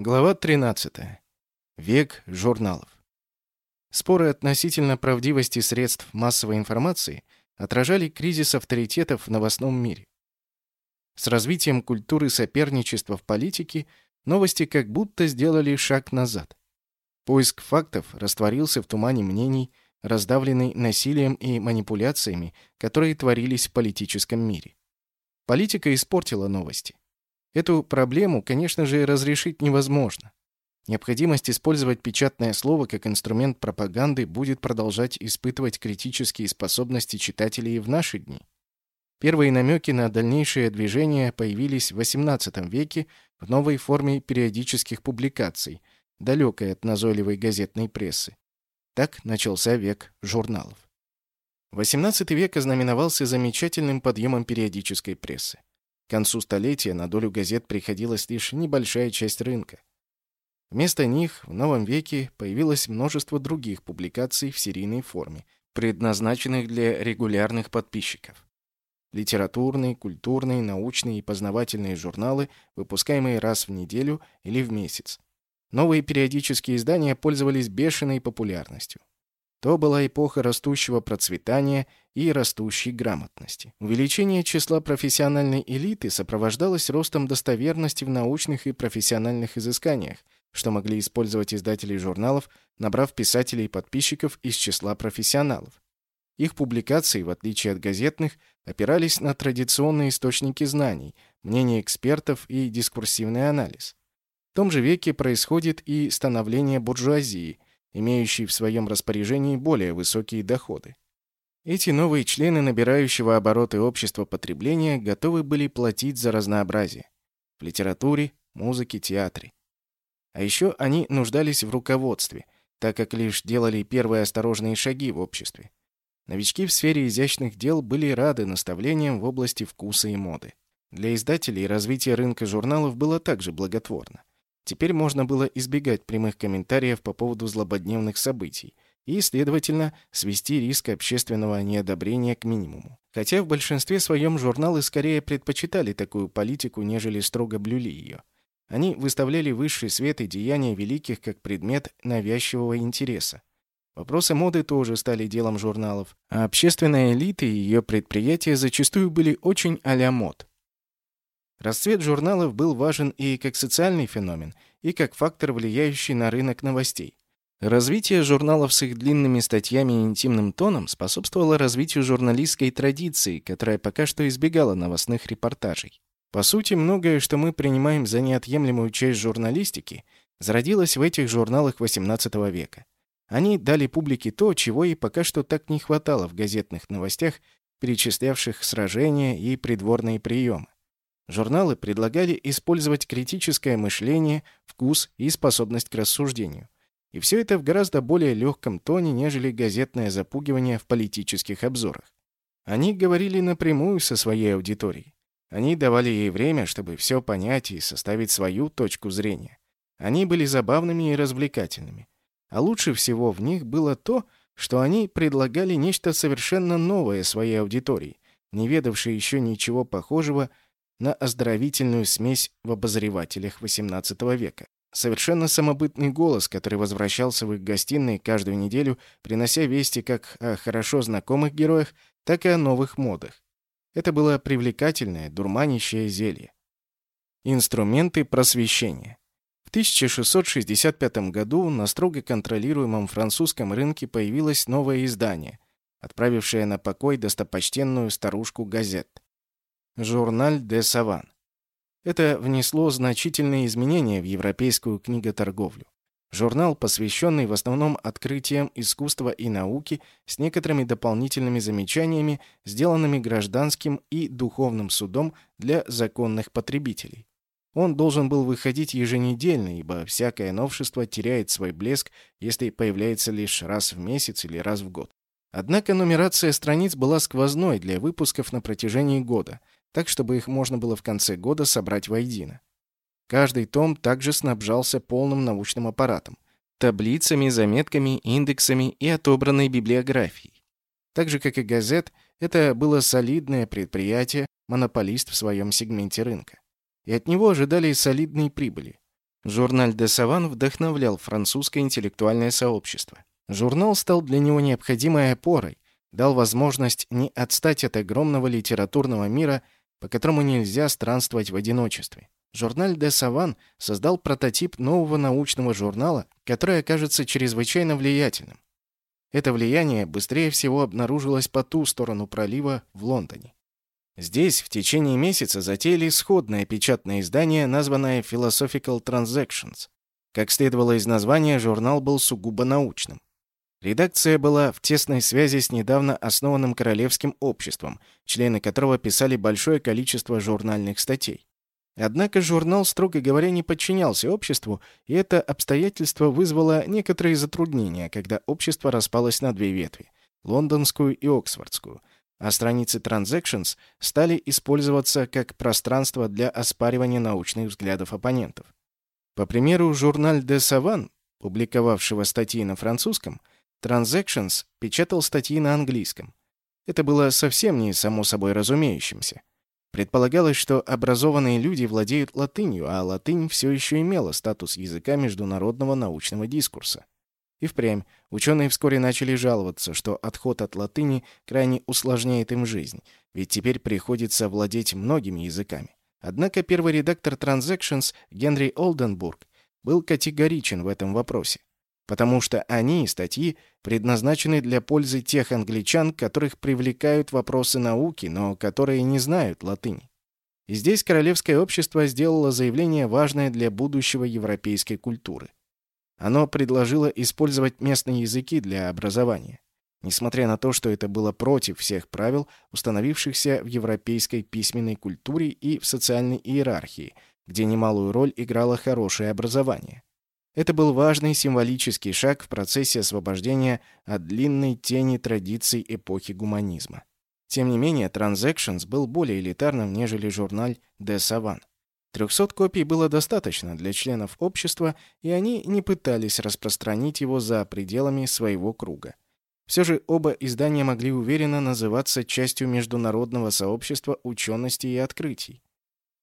Глава 13. Век журналов. Споры относительно правдивости средств массовой информации отражали кризис авторитетов в новостном мире. С развитием культуры соперничества в политике новости как будто сделали шаг назад. Поиск фактов растворился в тумане мнений, раздавленный насилием и манипуляциями, которые творились в политическом мире. Политика испортила новости. Эту проблему, конечно же, разрешить невозможно. Необходимость использовать печатное слово как инструмент пропаганды будет продолжать испытывать критические способности читателей в наши дни. Первые намеки на дальнейшее движение появились в XVIII веке в новой форме периодических публикаций, далекой от назойливой газетной прессы. Так начался век журналов. XVIII век ознаменовался замечательным подъемом периодической прессы. К концу столетия на долю газет приходилась лишь небольшая часть рынка. Вместо них в новом веке появилось множество других публикаций в серийной форме, предназначенных для регулярных подписчиков. Литературные, культурные, научные и познавательные журналы, выпускаемые раз в неделю или в месяц. Новые периодические издания пользовались бешеной популярностью. То была эпоха растущего процветания и растущей грамотности. Увеличение числа профессиональной элиты сопровождалось ростом достоверности в научных и профессиональных изысканиях, что могли использовать издатели журналов, набрав писателей и подписчиков из числа профессионалов. Их публикации, в отличие от газетных, опирались на традиционные источники знаний, мнения экспертов и дискурсивный анализ. В том же веке происходит и становление буржуазии – имеющий в своем распоряжении более высокие доходы. Эти новые члены набирающего обороты общества потребления готовы были платить за разнообразие в литературе, музыке, театре. А еще они нуждались в руководстве, так как лишь делали первые осторожные шаги в обществе. Новички в сфере изящных дел были рады наставлениям в области вкуса и моды. Для издателей развитие рынка журналов было также благотворно. Теперь можно было избегать прямых комментариев по поводу злободневных событий и, следовательно, свести риск общественного неодобрения к минимуму. Хотя в большинстве своем журналы скорее предпочитали такую политику, нежели строго блюли ее. Они выставляли высший свет и деяния великих как предмет навязчивого интереса. Вопросы моды тоже стали делом журналов, а общественная элита и ее предприятия зачастую были очень а-ля мод. Расцвет журналов был важен и как социальный феномен, и как фактор, влияющий на рынок новостей. Развитие журналов с их длинными статьями и интимным тоном способствовало развитию журналистской традиции, которая пока что избегала новостных репортажей. По сути, многое, что мы принимаем за неотъемлемую часть журналистики, зародилось в этих журналах XVIII века. Они дали публике то, чего ей пока что так не хватало в газетных новостях, перечислявших сражения и придворные приемы. Журналы предлагали использовать критическое мышление, вкус и способность к рассуждению. И все это в гораздо более легком тоне, нежели газетное запугивание в политических обзорах. Они говорили напрямую со своей аудиторией. Они давали ей время, чтобы все понять и составить свою точку зрения. Они были забавными и развлекательными. А лучше всего в них было то, что они предлагали нечто совершенно новое своей аудитории, не ведавшей еще ничего похожего на оздоровительную смесь в обозревателях XVIII века. Совершенно самобытный голос, который возвращался в их гостиной каждую неделю, принося вести как о хорошо знакомых героях, так и о новых модах. Это было привлекательное, дурманящее зелье. Инструменты просвещения. В 1665 году на строго контролируемом французском рынке появилось новое издание, отправившее на покой достопочтенную старушку газет. Журналь де Саван. Это внесло значительные изменения в европейскую книготорговлю. Журнал, посвященный в основном открытиям искусства и науки с некоторыми дополнительными замечаниями, сделанными гражданским и духовным судом для законных потребителей. Он должен был выходить еженедельно, ибо всякое новшество теряет свой блеск, если появляется лишь раз в месяц или раз в год. Однако нумерация страниц была сквозной для выпусков на протяжении года – так чтобы их можно было в конце года собрать воедино. Каждый том также снабжался полным научным аппаратом, таблицами, заметками, индексами и отобранной библиографией. Так же, как и газет, это было солидное предприятие, монополист в своем сегменте рынка. И от него ожидали солидные прибыли. Журналь де Саван вдохновлял французское интеллектуальное сообщество. Журнал стал для него необходимой опорой, дал возможность не отстать от огромного литературного мира, по которому нельзя странствовать в одиночестве. Журналь де Саван создал прототип нового научного журнала, который окажется чрезвычайно влиятельным. Это влияние быстрее всего обнаружилось по ту сторону пролива в Лондоне. Здесь в течение месяца затеяли сходное печатное издание, названное Philosophical Transactions. Как следовало из названия, журнал был сугубо научным. Редакция была в тесной связи с недавно основанным Королевским обществом, члены которого писали большое количество журнальных статей. Однако журнал, строго говоря, не подчинялся обществу, и это обстоятельство вызвало некоторые затруднения, когда общество распалось на две ветви — лондонскую и оксфордскую, а страницы Transactions стали использоваться как пространство для оспаривания научных взглядов оппонентов. По примеру, журналь De Savant, публиковавшего статьи на французском, Transactions печатал статьи на английском. Это было совсем не само собой разумеющимся. Предполагалось, что образованные люди владеют латынью, а латынь все еще имела статус языка международного научного дискурса. И впрямь, ученые вскоре начали жаловаться, что отход от латыни крайне усложняет им жизнь, ведь теперь приходится владеть многими языками. Однако первый редактор Transactions Генри Олденбург был категоричен в этом вопросе потому что они, статьи, предназначены для пользы тех англичан, которых привлекают вопросы науки, но которые не знают латыни. И здесь Королевское общество сделало заявление, важное для будущего европейской культуры. Оно предложило использовать местные языки для образования, несмотря на то, что это было против всех правил, установившихся в европейской письменной культуре и в социальной иерархии, где немалую роль играло хорошее образование. Это был важный символический шаг в процессе освобождения от длинной тени традиций эпохи гуманизма. Тем не менее, Transactions был более элитарным, нежели журнал De Savant. 300 копий было достаточно для членов общества, и они не пытались распространить его за пределами своего круга. Все же оба издания могли уверенно называться частью международного сообщества учености и открытий.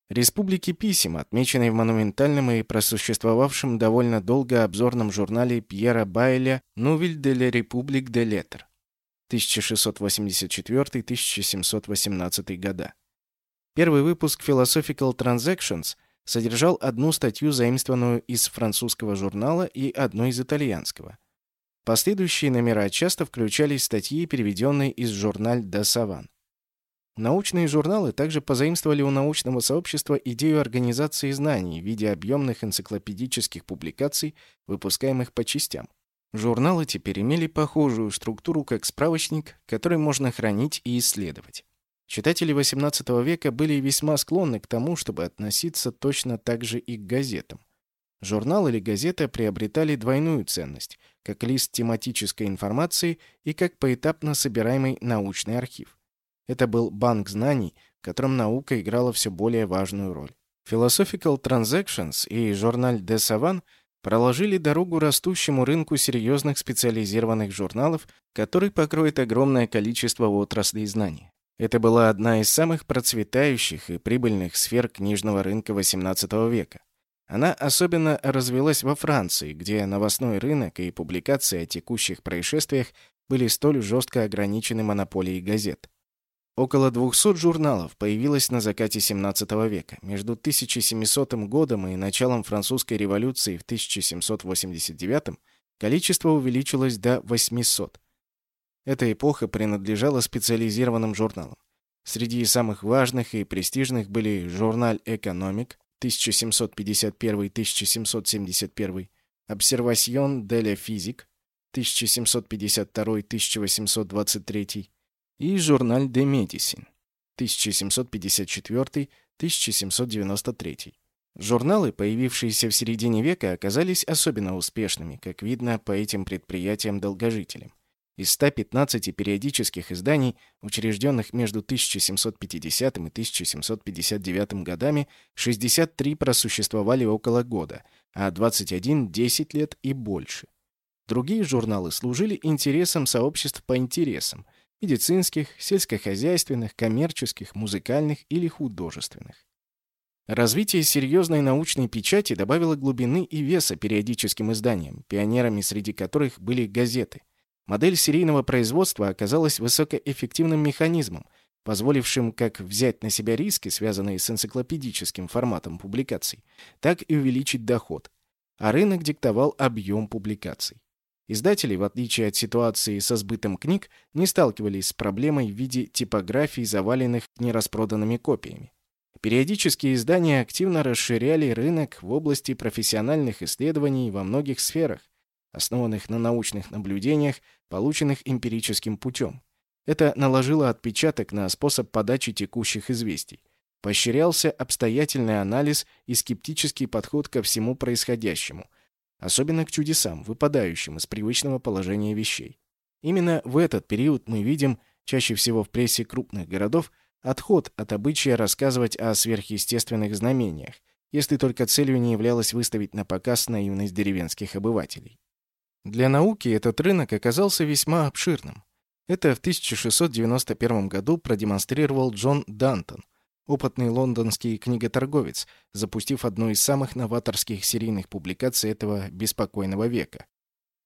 Республики писем, отмеченной в монументальном и просуществовавшем довольно долго обзорном журнале Пьера Байля «Нувиль де ла Републик де Летер» 1684-1718 года. Первый выпуск Philosophical Transactions содержал одну статью, заимствованную из французского журнала, и одну из итальянского. Последующие номера часто включали статьи, переведенные из журналь «Да Саван». Научные журналы также позаимствовали у научного сообщества идею организации знаний в виде объемных энциклопедических публикаций, выпускаемых по частям. Журналы теперь имели похожую структуру, как справочник, который можно хранить и исследовать. Читатели XVIII века были весьма склонны к тому, чтобы относиться точно так же и к газетам. Журнал или газета приобретали двойную ценность, как лист тематической информации и как поэтапно собираемый научный архив. Это был банк знаний, в котором наука играла все более важную роль. Philosophical Transactions и журнал De Savant проложили дорогу растущему рынку серьезных специализированных журналов, который покроет огромное количество отраслей знаний. Это была одна из самых процветающих и прибыльных сфер книжного рынка XVIII века. Она особенно развилась во Франции, где новостной рынок и публикации о текущих происшествиях были столь жестко ограничены монополией газет. Около 200 журналов появилось на закате 17 века. Между 1700 годом и началом французской революции в 1789 количество увеличилось до 800. Эта эпоха принадлежала специализированным журналам. Среди самых важных и престижных были журнал «Экономик» 1751-1771, «Обсервасьон де ля физик» 1752-1823, и журналь «Де Медисин» 1754-1793. Журналы, появившиеся в середине века, оказались особенно успешными, как видно по этим предприятиям-долгожителям. Из 115 периодических изданий, учрежденных между 1750 и 1759 годами, 63 просуществовали около года, а 21 – 10 лет и больше. Другие журналы служили интересам сообществ по интересам, медицинских, сельскохозяйственных, коммерческих, музыкальных или художественных. Развитие серьезной научной печати добавило глубины и веса периодическим изданиям, пионерами среди которых были газеты. Модель серийного производства оказалась высокоэффективным механизмом, позволившим как взять на себя риски, связанные с энциклопедическим форматом публикаций, так и увеличить доход. А рынок диктовал объем публикаций. Издатели, в отличие от ситуации со сбытом книг, не сталкивались с проблемой в виде типографий, заваленных нераспроданными копиями. Периодические издания активно расширяли рынок в области профессиональных исследований во многих сферах, основанных на научных наблюдениях, полученных эмпирическим путем. Это наложило отпечаток на способ подачи текущих известий. Поощрялся обстоятельный анализ и скептический подход ко всему происходящему, особенно к чудесам, выпадающим из привычного положения вещей. Именно в этот период мы видим, чаще всего в прессе крупных городов, отход от обычая рассказывать о сверхъестественных знамениях, если только целью не являлось выставить на показ наивность деревенских обывателей. Для науки этот рынок оказался весьма обширным. Это в 1691 году продемонстрировал Джон Дантон, опытный лондонский книготорговец, запустив одну из самых новаторских серийных публикаций этого беспокойного века.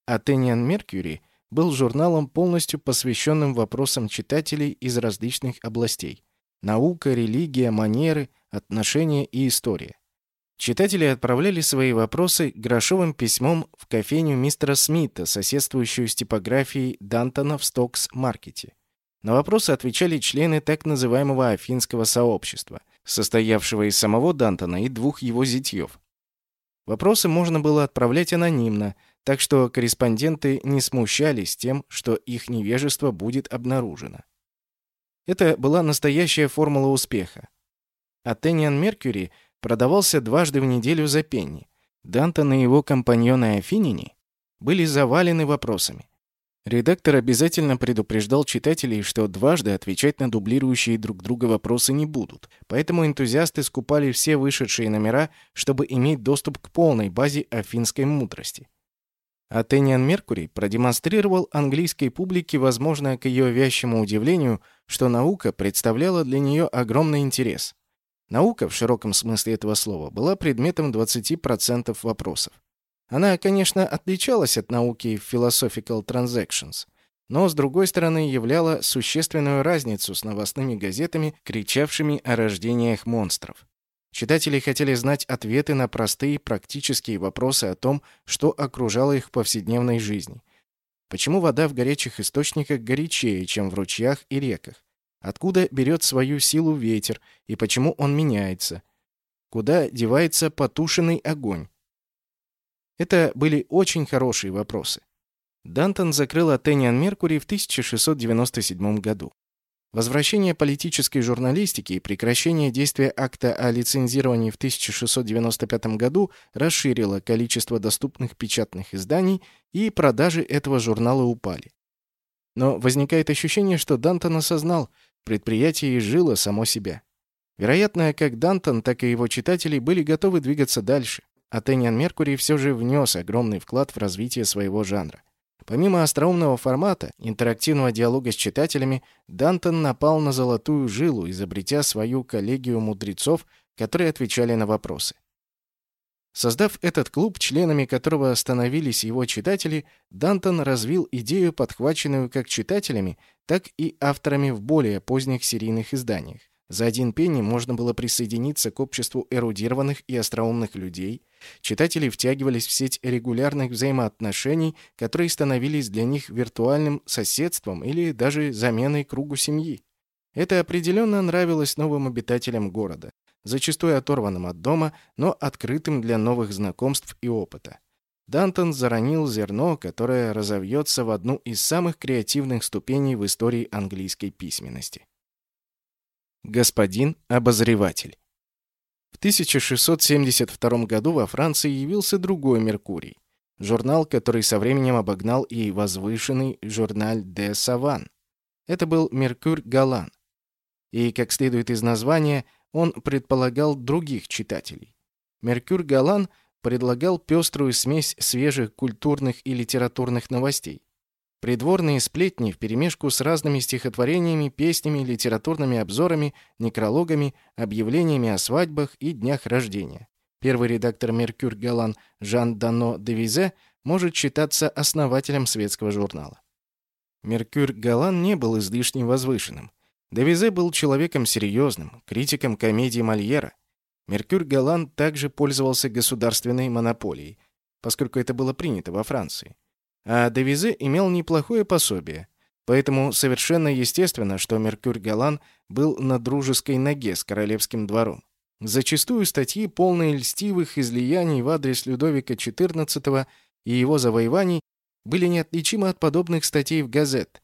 Athenian Mercury был журналом, полностью посвященным вопросам читателей из различных областей – наука, религия, манеры, отношения и история. Читатели отправляли свои вопросы грошовым письмом в кофейню мистера Смита, соседствующую с типографией Дантона в Стокс-маркете. На вопросы отвечали члены так называемого Афинского сообщества, состоявшего из самого Дантона и двух его зятьев. Вопросы можно было отправлять анонимно, так что корреспонденты не смущались тем, что их невежество будет обнаружено. Это была настоящая формула успеха. Athenian Mercury – продавался дважды в неделю за пенни. Дантон и его компаньоны Афинини были завалены вопросами. Редактор обязательно предупреждал читателей, что дважды отвечать на дублирующие друг друга вопросы не будут, поэтому энтузиасты скупали все вышедшие номера, чтобы иметь доступ к полной базе афинской мудрости. Атениан Меркурий продемонстрировал английской публике, возможно, к ее вящему удивлению, что наука представляла для нее огромный интерес. Наука, в широком смысле этого слова, была предметом 20% вопросов. Она, конечно, отличалась от науки Philosophical Transactions, но, с другой стороны, являла существенную разницу с новостными газетами, кричавшими о рождениях монстров. Читатели хотели знать ответы на простые практические вопросы о том, что окружало их в повседневной жизни. Почему вода в горячих источниках горячее, чем в ручьях и реках? Откуда берет свою силу ветер и почему он меняется? Куда девается потушенный огонь? Это были очень хорошие вопросы. Дантон закрыл Атениан Меркурий в 1697 году. Возвращение политической журналистики и прекращение действия акта о лицензировании в 1695 году расширило количество доступных печатных изданий, и продажи этого журнала упали. Но возникает ощущение, что Дантон осознал, Предприятие изжило само себя. Вероятно, как Дантон, так и его читатели были готовы двигаться дальше, а Тэниан Меркурий все же внес огромный вклад в развитие своего жанра. Помимо остроумного формата, интерактивного диалога с читателями, Дантон напал на золотую жилу, изобретя свою коллегию мудрецов, которые отвечали на вопросы. Создав этот клуб, членами которого становились его читатели, Дантон развил идею, подхваченную как читателями, так и авторами в более поздних серийных изданиях. За один пенни можно было присоединиться к обществу эрудированных и остроумных людей. Читатели втягивались в сеть регулярных взаимоотношений, которые становились для них виртуальным соседством или даже заменой кругу семьи. Это определенно нравилось новым обитателям города зачастую оторванным от дома, но открытым для новых знакомств и опыта. Дантон заронил зерно, которое разовьется в одну из самых креативных ступеней в истории английской письменности. Господин обозреватель. В 1672 году во Франции явился другой Меркурий, журнал, который со временем обогнал и возвышенный журнал «Де Саван». Это был Меркур Галан. И, как следует из названия, он предполагал других читателей. Меркюр Галан предлагал пеструю смесь свежих культурных и литературных новостей. Придворные сплетни вперемешку с разными стихотворениями, песнями, литературными обзорами, некрологами, объявлениями о свадьбах и днях рождения. Первый редактор «Меркюр Галан» Жан Дано де Визе может считаться основателем светского журнала. «Меркюр Галан» не был излишне возвышенным. Девизе был человеком серьезным, критиком комедии Мольера. «Меркюр Галан» также пользовался государственной монополией, поскольку это было принято во Франции. А Девизе имел неплохое пособие, поэтому совершенно естественно, что Меркюр Галан был на дружеской ноге с королевским двором. Зачастую статьи, полные льстивых излияний в адрес Людовика XIV и его завоеваний, были неотличимы от подобных статей в газет.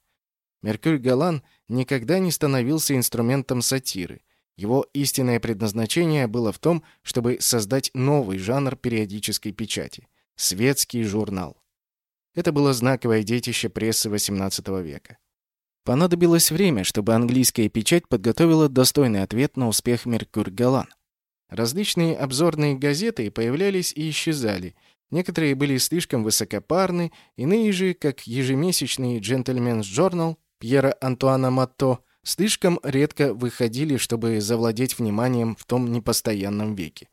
Меркюр Галан никогда не становился инструментом сатиры. Его истинное предназначение было в том, чтобы создать новый жанр периодической печати – светский журнал. Это было знаковое детище прессы XVIII века. Понадобилось время, чтобы английская печать подготовила достойный ответ на успех «Меркур Галан». Различные обзорные газеты появлялись и исчезали. Некоторые были слишком высокопарны, иные же, как ежемесячный «Джентльменс Journal Пьера Антуана Матто, слишком редко выходили, чтобы завладеть вниманием в том непостоянном веке.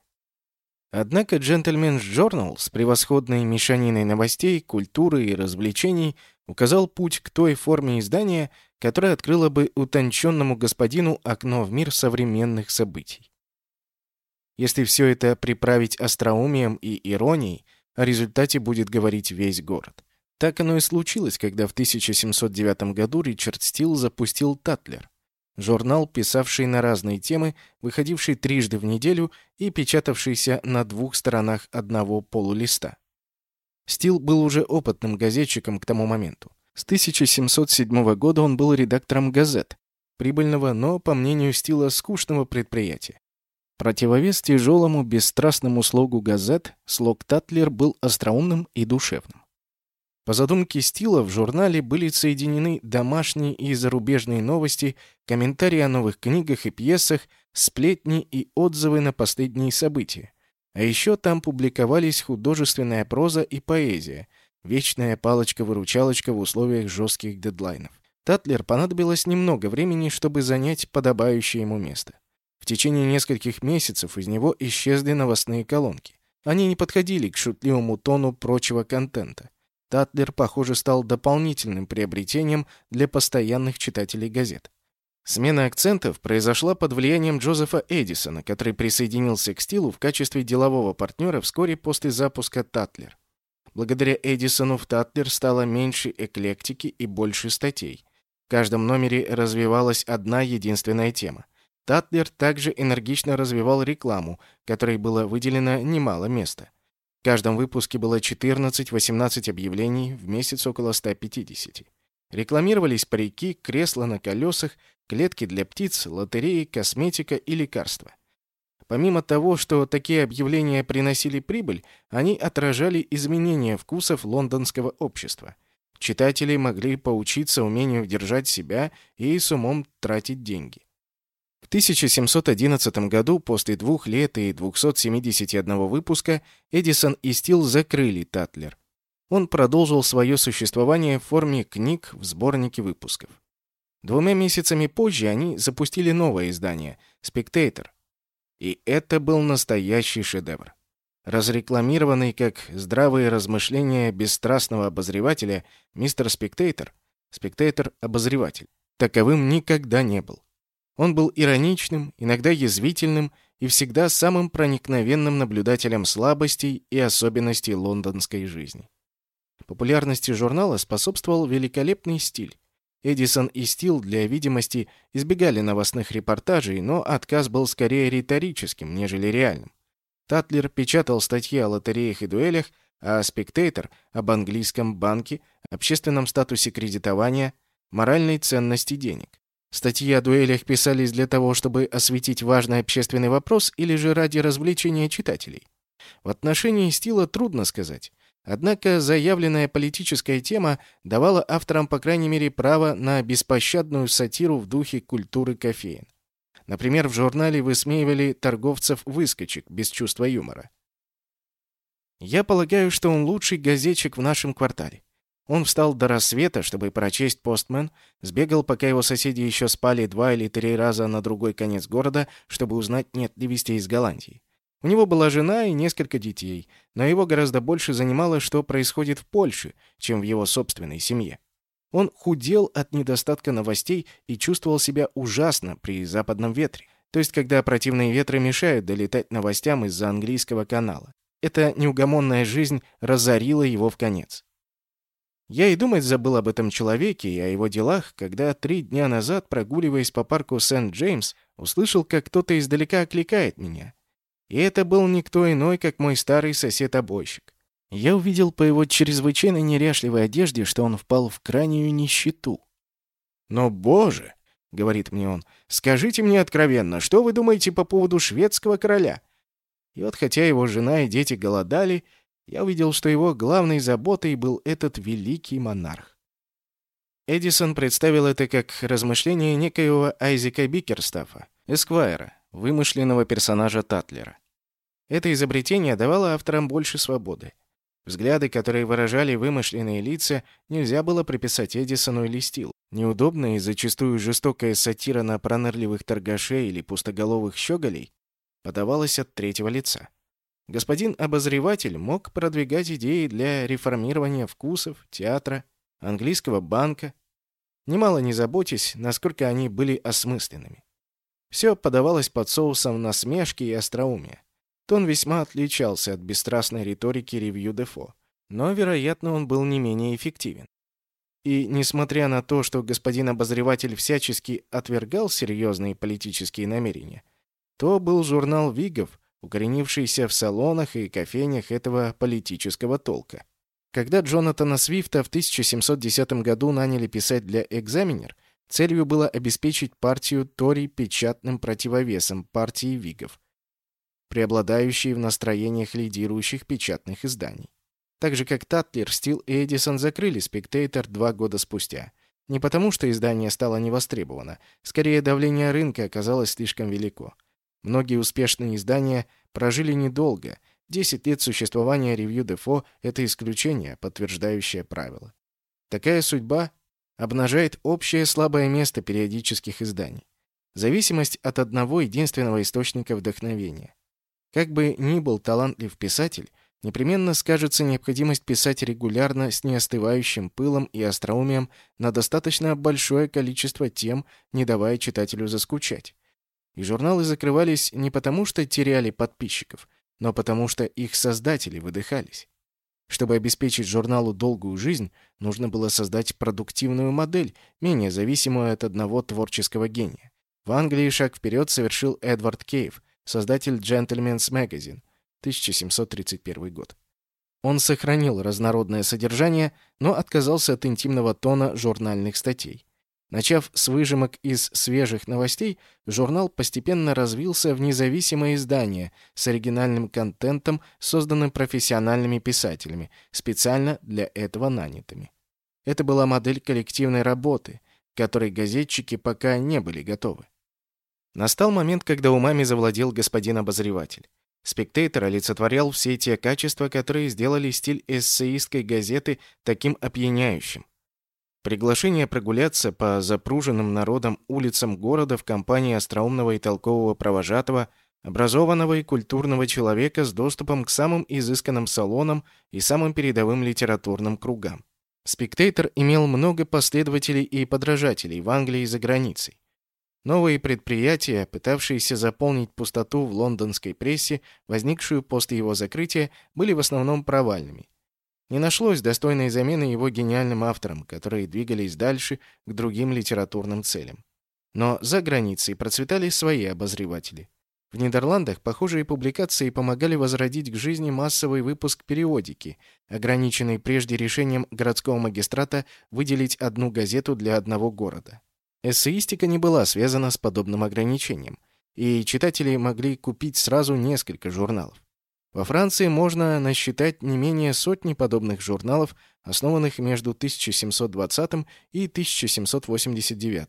Однако Gentleman's Journal с превосходной мешаниной новостей, культуры и развлечений указал путь к той форме издания, которая открыла бы утонченному господину окно в мир современных событий. Если все это приправить остроумием и иронией, о результате будет говорить весь город. Так оно и случилось, когда в 1709 году Ричард Стил запустил «Татлер», Журнал, писавший на разные темы, выходивший трижды в неделю и печатавшийся на двух сторонах одного полулиста. Стил был уже опытным газетчиком к тому моменту. С 1707 года он был редактором газет, прибыльного, но, по мнению Стила, скучного предприятия. Противовес тяжелому, бесстрастному слогу газет, слог Татлер был остроумным и душевным. По задумке Стила в журнале были соединены домашние и зарубежные новости, комментарии о новых книгах и пьесах, сплетни и отзывы на последние события. А еще там публиковались художественная проза и поэзия, вечная палочка-выручалочка в условиях жестких дедлайнов. Татлер понадобилось немного времени, чтобы занять подобающее ему место. В течение нескольких месяцев из него исчезли новостные колонки. Они не подходили к шутливому тону прочего контента. Татлер, похоже, стал дополнительным приобретением для постоянных читателей газет. Смена акцентов произошла под влиянием Джозефа Эдисона, который присоединился к Стилу в качестве делового партнера вскоре после запуска Татлер. Благодаря Эдисону в Татлер стало меньше эклектики и больше статей. В каждом номере развивалась одна единственная тема. Татлер также энергично развивал рекламу, которой было выделено немало места. В каждом выпуске было 14-18 объявлений, в месяц около 150. Рекламировались парики, кресла на колесах, клетки для птиц, лотереи, косметика и лекарства. Помимо того, что такие объявления приносили прибыль, они отражали изменения вкусов лондонского общества. Читатели могли поучиться умению держать себя и с умом тратить деньги. В 1711 году, после двух лет и 271 выпуска, Эдисон и Стил закрыли Татлер. Он продолжил свое существование в форме книг в сборнике выпусков. Двумя месяцами позже они запустили новое издание «Спектейтор». И это был настоящий шедевр. Разрекламированный как здравые размышления бесстрастного обозревателя, мистер Спектейтор, Спектейтор-обозреватель, таковым никогда не был. Он был ироничным, иногда язвительным и всегда самым проникновенным наблюдателем слабостей и особенностей лондонской жизни. Популярности журнала способствовал великолепный стиль. Эдисон и Стил для видимости избегали новостных репортажей, но отказ был скорее риторическим, нежели реальным. Татлер печатал статьи о лотереях и дуэлях, а «Спектейтор» — об английском банке, общественном статусе кредитования, моральной ценности денег. Статьи о дуэлях писались для того, чтобы осветить важный общественный вопрос или же ради развлечения читателей. В отношении стиля трудно сказать. Однако заявленная политическая тема давала авторам, по крайней мере, право на беспощадную сатиру в духе культуры кофеин. Например, в журнале высмеивали торговцев-выскочек без чувства юмора. «Я полагаю, что он лучший газетчик в нашем квартале. Он встал до рассвета, чтобы прочесть «Постмен», сбегал, пока его соседи еще спали два или три раза на другой конец города, чтобы узнать, нет ли вестей из Голландии. У него была жена и несколько детей, но его гораздо больше занимало, что происходит в Польше, чем в его собственной семье. Он худел от недостатка новостей и чувствовал себя ужасно при западном ветре, то есть когда противные ветры мешают долетать новостям из-за английского канала. Эта неугомонная жизнь разорила его в конец. Я и думать забыл об этом человеке и о его делах, когда три дня назад, прогуливаясь по парку Сент-Джеймс, услышал, как кто-то издалека окликает меня. И это был никто иной, как мой старый сосед-обойщик. Я увидел по его чрезвычайно неряшливой одежде, что он впал в крайнюю нищету. «Но, боже!» — говорит мне он, — «скажите мне откровенно, что вы думаете по поводу шведского короля?» И вот хотя его жена и дети голодали, я увидел, что его главной заботой был этот великий монарх. Эдисон представил это как размышление некоего Айзека Бикерстафа, эсквайра, вымышленного персонажа Татлера. Это изобретение давало авторам больше свободы. Взгляды, которые выражали вымышленные лица, нельзя было приписать Эдисону или Стил. Неудобная и зачастую жестокая сатира на пронырливых торгашей или пустоголовых щеголей подавалась от третьего лица. Господин обозреватель мог продвигать идеи для реформирования вкусов, театра, английского банка, немало не заботясь, насколько они были осмысленными. Все подавалось под соусом насмешки и остроумия. Тон весьма отличался от бесстрастной риторики ревью Дефо, но, вероятно, он был не менее эффективен. И, несмотря на то, что господин обозреватель всячески отвергал серьезные политические намерения, то был журнал «Вигов», укоренившийся в салонах и кофейнях этого политического толка. Когда Джонатана Свифта в 1710 году наняли писать для «Экзаменер», целью было обеспечить партию Тори печатным противовесом партии Вигов, преобладающей в настроениях лидирующих печатных изданий. Так же, как Татлер, Стил и Эдисон закрыли «Спектейтор» два года спустя. Не потому, что издание стало невостребовано, скорее давление рынка оказалось слишком велико. Многие успешные издания прожили недолго. 10 лет существования ревью Дефо — это исключение, подтверждающее правило. Такая судьба обнажает общее слабое место периодических изданий. Зависимость от одного единственного источника вдохновения. Как бы ни был талантлив писатель, непременно скажется необходимость писать регулярно с неостывающим пылом и остроумием на достаточно большое количество тем, не давая читателю заскучать. И журналы закрывались не потому, что теряли подписчиков, но потому что их создатели выдыхались. Чтобы обеспечить журналу долгую жизнь, нужно было создать продуктивную модель, менее зависимую от одного творческого гения. В Англии шаг вперед совершил Эдвард Кейв, создатель Gentleman's Magazine, 1731 год. Он сохранил разнородное содержание, но отказался от интимного тона журнальных статей. Начав с выжимок из свежих новостей, журнал постепенно развился в независимое издание с оригинальным контентом, созданным профессиональными писателями, специально для этого нанятыми. Это была модель коллективной работы, к которой газетчики пока не были готовы. Настал момент, когда умами завладел господин обозреватель. Спектейтор олицетворял все те качества, которые сделали стиль эссеистской газеты таким опьяняющим. Приглашение прогуляться по запруженным народом улицам города в компании остроумного и толкового провожатого, образованного и культурного человека с доступом к самым изысканным салонам и самым передовым литературным кругам. Спектейтор имел много последователей и подражателей в Англии и за границей. Новые предприятия, пытавшиеся заполнить пустоту в лондонской прессе, возникшую после его закрытия, были в основном провальными. Не нашлось достойной замены его гениальным авторам, которые двигались дальше к другим литературным целям. Но за границей процветали свои обозреватели. В Нидерландах похожие публикации помогали возродить к жизни массовый выпуск периодики, ограниченный прежде решением городского магистрата выделить одну газету для одного города. Эссеистика не была связана с подобным ограничением, и читатели могли купить сразу несколько журналов. Во Франции можно насчитать не менее сотни подобных журналов, основанных между 1720 и 1789.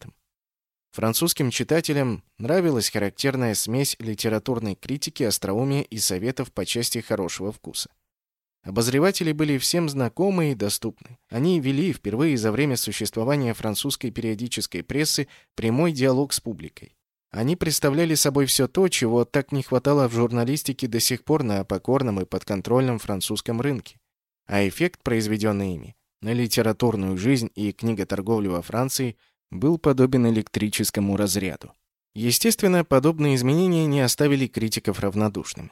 Французским читателям нравилась характерная смесь литературной критики, остроумия и советов по части хорошего вкуса. Обозреватели были всем знакомы и доступны. Они вели впервые за время существования французской периодической прессы прямой диалог с публикой. Они представляли собой все то, чего так не хватало в журналистике до сих пор на покорном и подконтрольном французском рынке. А эффект, произведенный ими, на литературную жизнь и книготорговлю во Франции, был подобен электрическому разряду. Естественно, подобные изменения не оставили критиков равнодушными.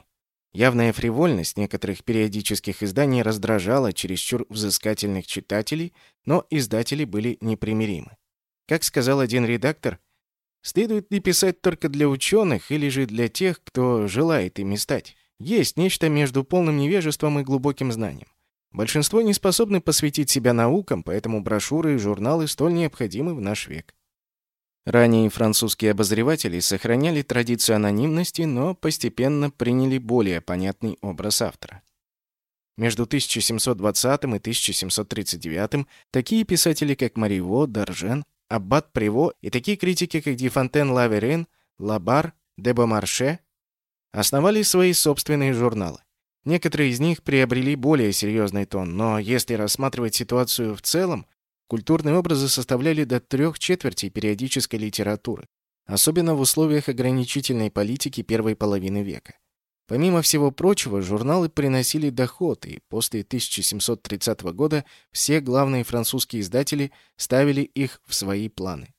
Явная фривольность некоторых периодических изданий раздражала чересчур взыскательных читателей, но издатели были непримиримы. Как сказал один редактор, следует ли писать только для ученых или же для тех, кто желает ими стать? Есть нечто между полным невежеством и глубоким знанием. Большинство не способны посвятить себя наукам, поэтому брошюры и журналы столь необходимы в наш век. Ранее французские обозреватели сохраняли традицию анонимности, но постепенно приняли более понятный образ автора. Между 1720 и 1739 такие писатели, как Мариво, Доржен, Аббат Приво и такие критики, как Дифонтен Лаверен, Лабар, Дебомарше, основали свои собственные журналы. Некоторые из них приобрели более серьезный тон, но если рассматривать ситуацию в целом, Культурные образы составляли до трех четвертей периодической литературы, особенно в условиях ограничительной политики первой половины века. Помимо всего прочего, журналы приносили доход, и после 1730 года все главные французские издатели ставили их в свои планы.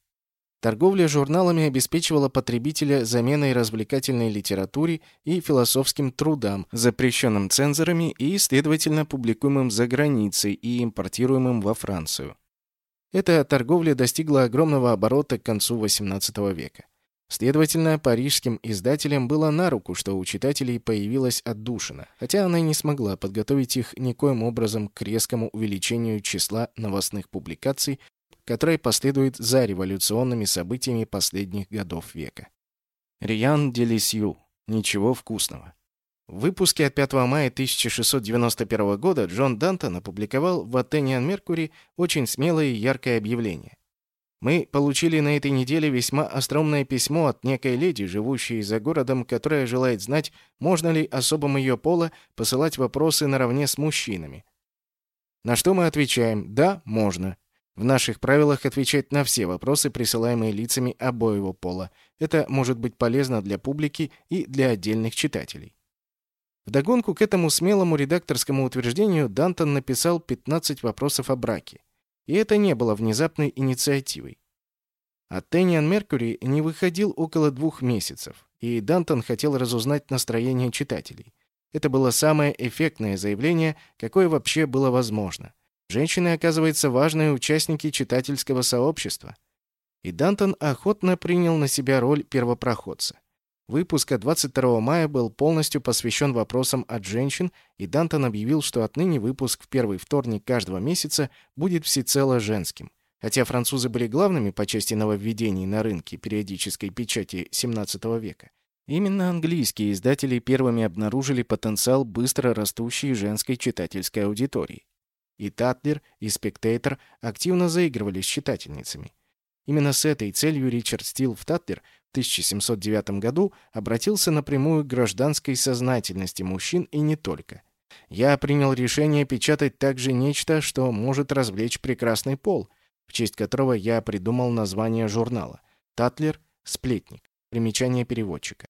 Торговля журналами обеспечивала потребителя заменой развлекательной литературе и философским трудам, запрещенным цензорами и, следовательно, публикуемым за границей и импортируемым во Францию. Эта торговля достигла огромного оборота к концу XVIII века. Следовательно, парижским издателям было на руку, что у читателей появилась отдушина, хотя она не смогла подготовить их никоим образом к резкому увеличению числа новостных публикаций, которое последует за революционными событиями последних годов века. Риан Делисью. Ничего вкусного. В выпуске от 5 мая 1691 года Джон Дантон опубликовал в Athenian Mercury очень смелое и яркое объявление. Мы получили на этой неделе весьма остроумное письмо от некой леди, живущей за городом, которая желает знать, можно ли особам ее пола посылать вопросы наравне с мужчинами. На что мы отвечаем «да, можно». В наших правилах отвечать на все вопросы, присылаемые лицами обоего пола. Это может быть полезно для публики и для отдельных читателей. Вдогонку к этому смелому редакторскому утверждению Дантон написал 15 вопросов о браке. И это не было внезапной инициативой. От Тэниан Меркури не выходил около двух месяцев, и Дантон хотел разузнать настроение читателей. Это было самое эффектное заявление, какое вообще было возможно. Женщины, оказывается, важные участники читательского сообщества. И Дантон охотно принял на себя роль первопроходца. Выпуск от 22 мая был полностью посвящен вопросам от женщин, и Дантон объявил, что отныне выпуск в первый вторник каждого месяца будет всецело женским. Хотя французы были главными по части нововведений на рынке периодической печати XVII века, именно английские издатели первыми обнаружили потенциал быстро растущей женской читательской аудитории. И Татлер, и Спектейтор активно заигрывали с читательницами. Именно с этой целью Ричард Стил в Татлер 1709 году обратился напрямую к гражданской сознательности мужчин и не только. Я принял решение печатать также нечто, что может развлечь прекрасный пол, в честь которого я придумал название журнала «Татлер. Сплетник». Примечание переводчика.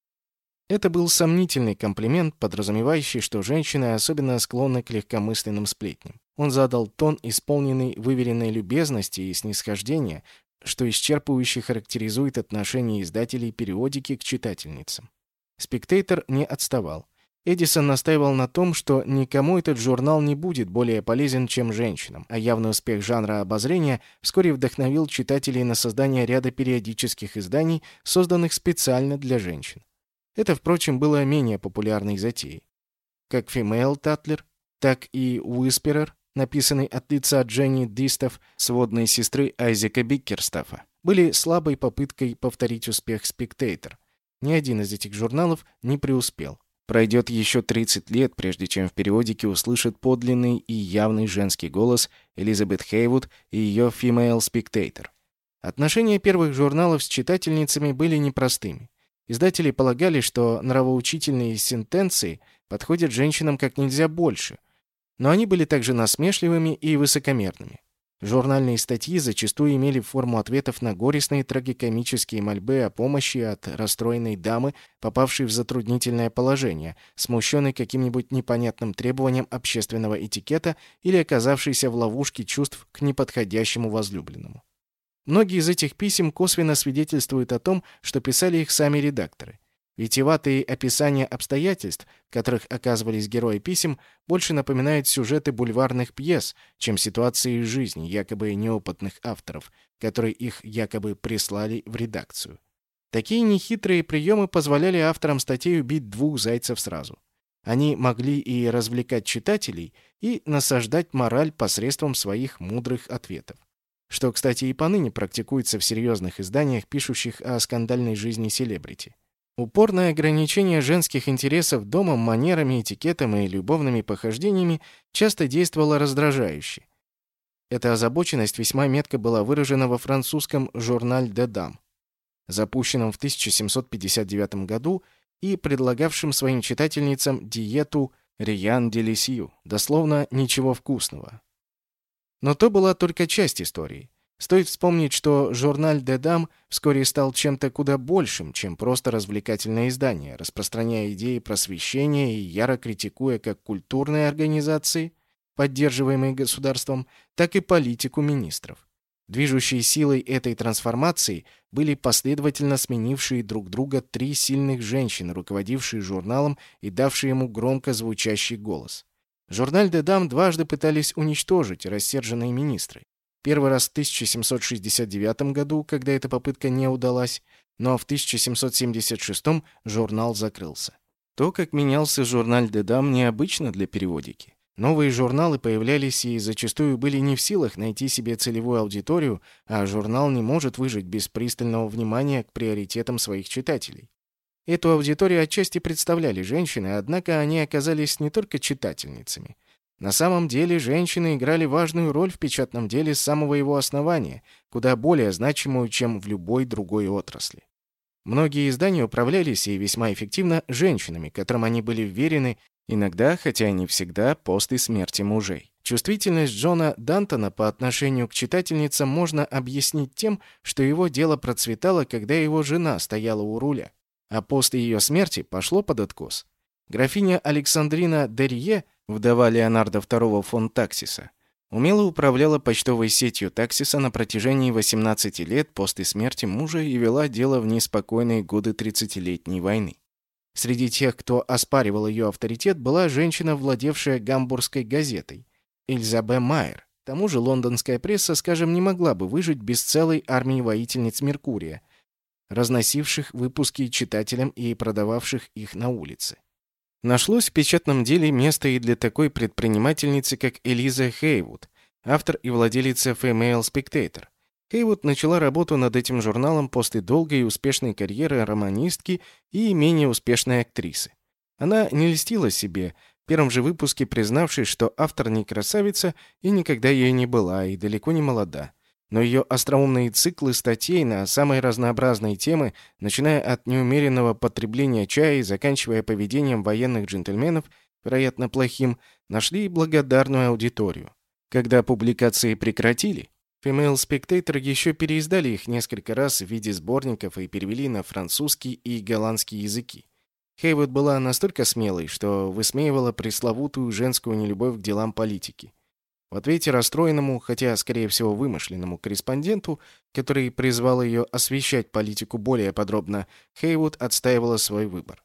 Это был сомнительный комплимент, подразумевающий, что женщины особенно склонны к легкомысленным сплетням. Он задал тон, исполненный выверенной любезности и снисхождения, что исчерпывающе характеризует отношение издателей периодики к читательницам. Спектейтор не отставал. Эдисон настаивал на том, что никому этот журнал не будет более полезен, чем женщинам, а явный успех жанра обозрения вскоре вдохновил читателей на создание ряда периодических изданий, созданных специально для женщин. Это, впрочем, было менее популярной затеей. Как Female Tatler, так и Whisperer написанный от лица Дженни Дистов, сводной сестры Айзека Биккерстафа, были слабой попыткой повторить успех «Спектейтор». Ни один из этих журналов не преуспел. Пройдет еще 30 лет, прежде чем в периодике услышат подлинный и явный женский голос Элизабет Хейвуд и ее Female Spectator. Отношения первых журналов с читательницами были непростыми. Издатели полагали, что нравоучительные сентенции подходят женщинам как нельзя больше – но они были также насмешливыми и высокомерными. Журнальные статьи зачастую имели форму ответов на горестные трагикомические мольбы о помощи от расстроенной дамы, попавшей в затруднительное положение, смущенной каким-нибудь непонятным требованием общественного этикета или оказавшейся в ловушке чувств к неподходящему возлюбленному. Многие из этих писем косвенно свидетельствуют о том, что писали их сами редакторы. Витеватые описания обстоятельств, в которых оказывались герои писем, больше напоминают сюжеты бульварных пьес, чем ситуации из жизни якобы неопытных авторов, которые их якобы прислали в редакцию. Такие нехитрые приемы позволяли авторам статей убить двух зайцев сразу. Они могли и развлекать читателей, и насаждать мораль посредством своих мудрых ответов. Что, кстати, и поныне практикуется в серьезных изданиях, пишущих о скандальной жизни селебрити. Упорное ограничение женских интересов домом, манерами, этикетом и любовными похождениями часто действовало раздражающе. Эта озабоченность весьма метко была выражена во французском «Журналь де дам», запущенном в 1759 году и предлагавшем своим читательницам диету «Риан делисью», дословно «ничего вкусного». Но то была только часть истории. Стоит вспомнить, что журналь «Де Дам» вскоре стал чем-то куда большим, чем просто развлекательное издание, распространяя идеи просвещения и яро критикуя как культурные организации, поддерживаемые государством, так и политику министров. Движущей силой этой трансформации были последовательно сменившие друг друга три сильных женщины, руководившие журналом и давшие ему громко звучащий голос. Журналь «Де Дам» дважды пытались уничтожить рассерженные министры. Первый раз в 1769 году, когда эта попытка не удалась, но в 1776 журнал закрылся. То, как менялся журнал «Дедам», необычно для периодики. Новые журналы появлялись и зачастую были не в силах найти себе целевую аудиторию, а журнал не может выжить без пристального внимания к приоритетам своих читателей. Эту аудиторию отчасти представляли женщины, однако они оказались не только читательницами. На самом деле женщины играли важную роль в печатном деле с самого его основания, куда более значимую, чем в любой другой отрасли. Многие издания управлялись и весьма эффективно женщинами, которым они были вверены, иногда, хотя и не всегда, после смерти мужей. Чувствительность Джона Дантона по отношению к читательницам можно объяснить тем, что его дело процветало, когда его жена стояла у руля, а после ее смерти пошло под откос. Графиня Александрина Дерье вдова Леонарда II фон Таксиса, умело управляла почтовой сетью Таксиса на протяжении 18 лет после смерти мужа и вела дело в неспокойные годы 30-летней войны. Среди тех, кто оспаривал ее авторитет, была женщина, владевшая гамбургской газетой, Эльзабе Майер. К тому же лондонская пресса, скажем, не могла бы выжить без целой армии воительниц Меркурия, разносивших выпуски читателям и продававших их на улице. Нашлось в печатном деле место и для такой предпринимательницы, как Элиза Хейвуд, автор и владелица Female Spectator. Хейвуд начала работу над этим журналом после долгой и успешной карьеры романистки и менее успешной актрисы. Она не льстила себе, в первом же выпуске признавшись, что автор не красавица и никогда ею не была, и далеко не молода но ее остроумные циклы статей на самые разнообразные темы, начиная от неумеренного потребления чая и заканчивая поведением военных джентльменов, вероятно, плохим, нашли благодарную аудиторию. Когда публикации прекратили, Female Spectator еще переиздали их несколько раз в виде сборников и перевели на французский и голландский языки. Хейвуд была настолько смелой, что высмеивала пресловутую женскую нелюбовь к делам политики. В ответе расстроенному, хотя, скорее всего, вымышленному корреспонденту, который призвал ее освещать политику более подробно, Хейвуд отстаивала свой выбор.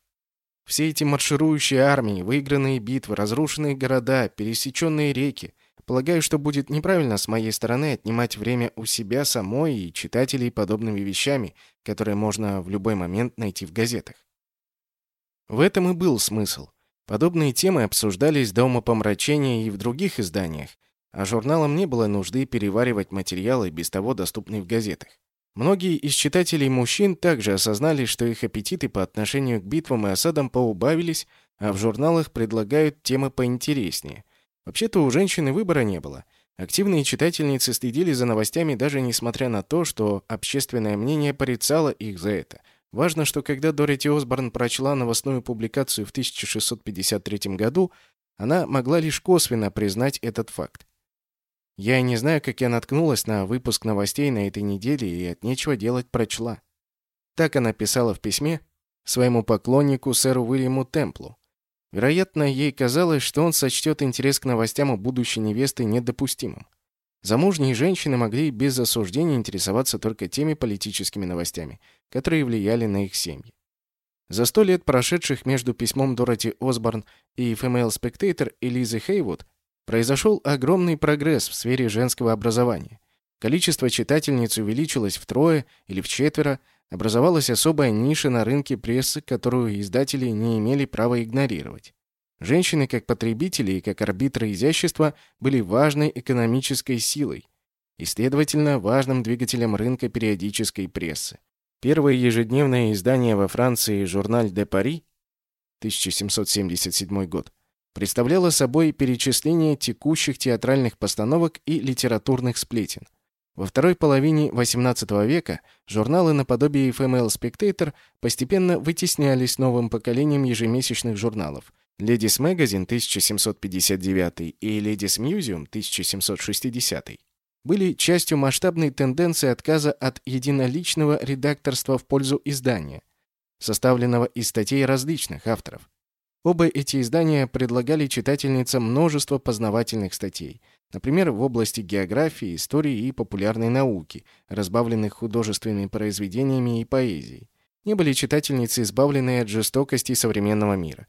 Все эти марширующие армии, выигранные битвы, разрушенные города, пересеченные реки. Полагаю, что будет неправильно с моей стороны отнимать время у себя самой и читателей подобными вещами, которые можно в любой момент найти в газетах. В этом и был смысл. Подобные темы обсуждались до умопомрачения и в других изданиях, а журналам не было нужды переваривать материалы, без того доступные в газетах. Многие из читателей мужчин также осознали, что их аппетиты по отношению к битвам и осадам поубавились, а в журналах предлагают темы поинтереснее. Вообще-то у женщины выбора не было. Активные читательницы следили за новостями даже несмотря на то, что общественное мнение порицало их за это. Важно, что когда Дороти Осборн прочла новостную публикацию в 1653 году, она могла лишь косвенно признать этот факт. Я не знаю, как я наткнулась на выпуск новостей на этой неделе и от нечего делать прочла. Так она писала в письме своему поклоннику сэру Уильяму Темплу. Вероятно, ей казалось, что он сочтет интерес к новостям у будущей невесты недопустимым. Замужние женщины могли без осуждения интересоваться только теми политическими новостями, которые влияли на их семьи. За сто лет, прошедших между письмом Дороти Осборн и Female Spectator Элизы Хейвуд, произошел огромный прогресс в сфере женского образования. Количество читательниц увеличилось втрое или в четверо, образовалась особая ниша на рынке прессы, которую издатели не имели права игнорировать. Женщины как потребители и как арбитры изящества были важной экономической силой и, следовательно, важным двигателем рынка периодической прессы. Первое ежедневное издание во Франции «Журналь де Пари» 1777 год представляло собой перечисление текущих театральных постановок и литературных сплетен. Во второй половине XVIII века журналы наподобие Female Spectator постепенно вытеснялись новым поколением ежемесячных журналов Ladies Magazine 1759 и Ladies Museum 1760 были частью масштабной тенденции отказа от единоличного редакторства в пользу издания, составленного из статей различных авторов. Оба эти издания предлагали читательницам множество познавательных статей, например, в области географии, истории и популярной науки, разбавленных художественными произведениями и поэзией. Не были читательницы избавлены от жестокости современного мира.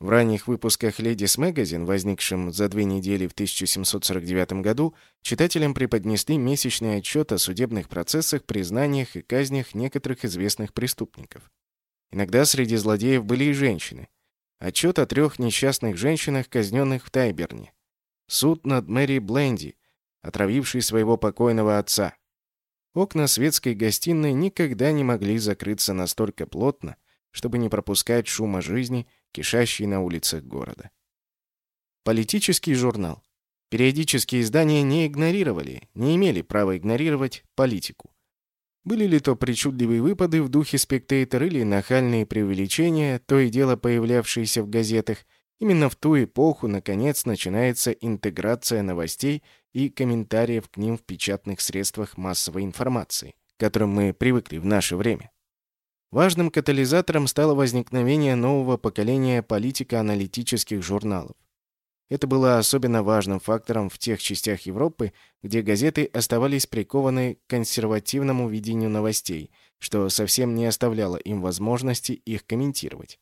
В ранних выпусках Ladies Magazine, возникшем за две недели в 1749 году, читателям преподнесли месячный отчет о судебных процессах, признаниях и казнях некоторых известных преступников. Иногда среди злодеев были и женщины. Отчет о трех несчастных женщинах, казненных в Тайберне. Суд над Мэри Бленди, отравившей своего покойного отца. Окна светской гостиной никогда не могли закрыться настолько плотно, чтобы не пропускать шума жизни – кишащий на улицах города. Политический журнал. Периодические издания не игнорировали, не имели права игнорировать политику. Были ли то причудливые выпады в духе спектейтер или нахальные преувеличения, то и дело появлявшиеся в газетах, именно в ту эпоху, наконец, начинается интеграция новостей и комментариев к ним в печатных средствах массовой информации, к которым мы привыкли в наше время. Важным катализатором стало возникновение нового поколения политико-аналитических журналов. Это было особенно важным фактором в тех частях Европы, где газеты оставались прикованы к консервативному видению новостей, что совсем не оставляло им возможности их комментировать.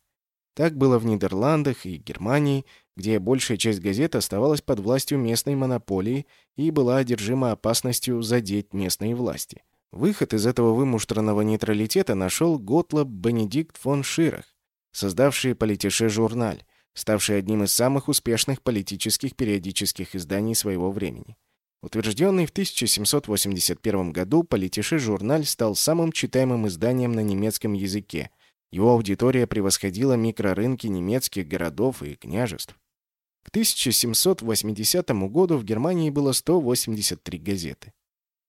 Так было в Нидерландах и Германии, где большая часть газет оставалась под властью местной монополии и была одержима опасностью задеть местные власти. Выход из этого вымуштранного нейтралитета нашел Готлоб Бенедикт фон Ширах, создавший политише журналь, ставший одним из самых успешных политических периодических изданий своего времени. Утвержденный в 1781 году, политише журналь стал самым читаемым изданием на немецком языке. Его аудитория превосходила микрорынки немецких городов и княжеств. К 1780 году в Германии было 183 газеты.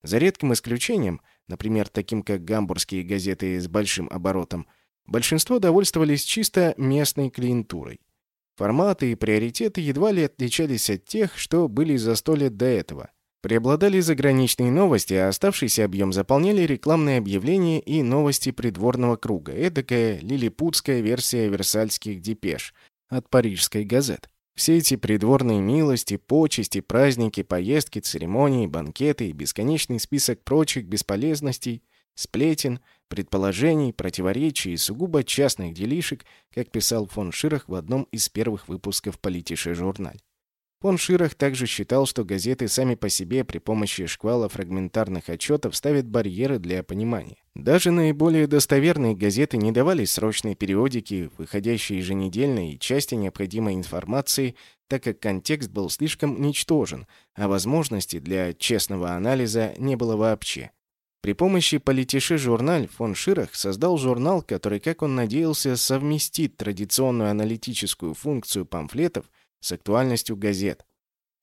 За редким исключением, например, таким как гамбургские газеты с большим оборотом, большинство довольствовались чисто местной клиентурой. Форматы и приоритеты едва ли отличались от тех, что были за сто лет до этого. Преобладали заграничные новости, а оставшийся объем заполняли рекламные объявления и новости придворного круга, эдакая лилипутская версия версальских депеш от парижской газеты. Все эти придворные милости, почести, праздники, поездки, церемонии, банкеты и бесконечный список прочих бесполезностей, сплетен, предположений, противоречий и сугубо частных делишек, как писал фон Ширах в одном из первых выпусков «Политише журналь». Фон Ширах также считал, что газеты сами по себе при помощи шквала фрагментарных отчетов ставят барьеры для понимания. Даже наиболее достоверные газеты не давали срочной периодики, выходящей еженедельно и части необходимой информации, так как контекст был слишком ничтожен, а возможности для честного анализа не было вообще. При помощи политиши журналь фон Ширах создал журнал, который, как он надеялся, совместит традиционную аналитическую функцию памфлетов с актуальностью газет.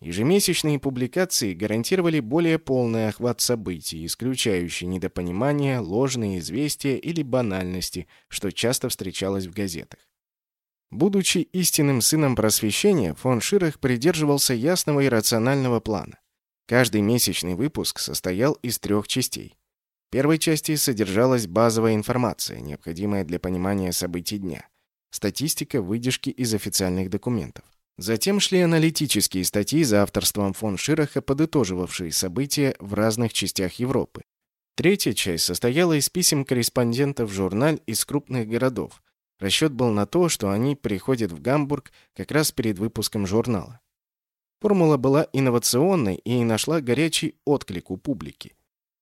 Ежемесячные публикации гарантировали более полный охват событий, исключающий недопонимания, ложные известия или банальности, что часто встречалось в газетах. Будучи истинным сыном просвещения, фон Ширах придерживался ясного и рационального плана. Каждый месячный выпуск состоял из трех частей. В первой части содержалась базовая информация, необходимая для понимания событий дня. Статистика, выдержки из официальных документов. Затем шли аналитические статьи за авторством фон Шираха, подытоживавшие события в разных частях Европы. Третья часть состояла из писем корреспондентов в журналь из крупных городов. Расчет был на то, что они приходят в Гамбург как раз перед выпуском журнала. Формула была инновационной и нашла горячий отклик у публики.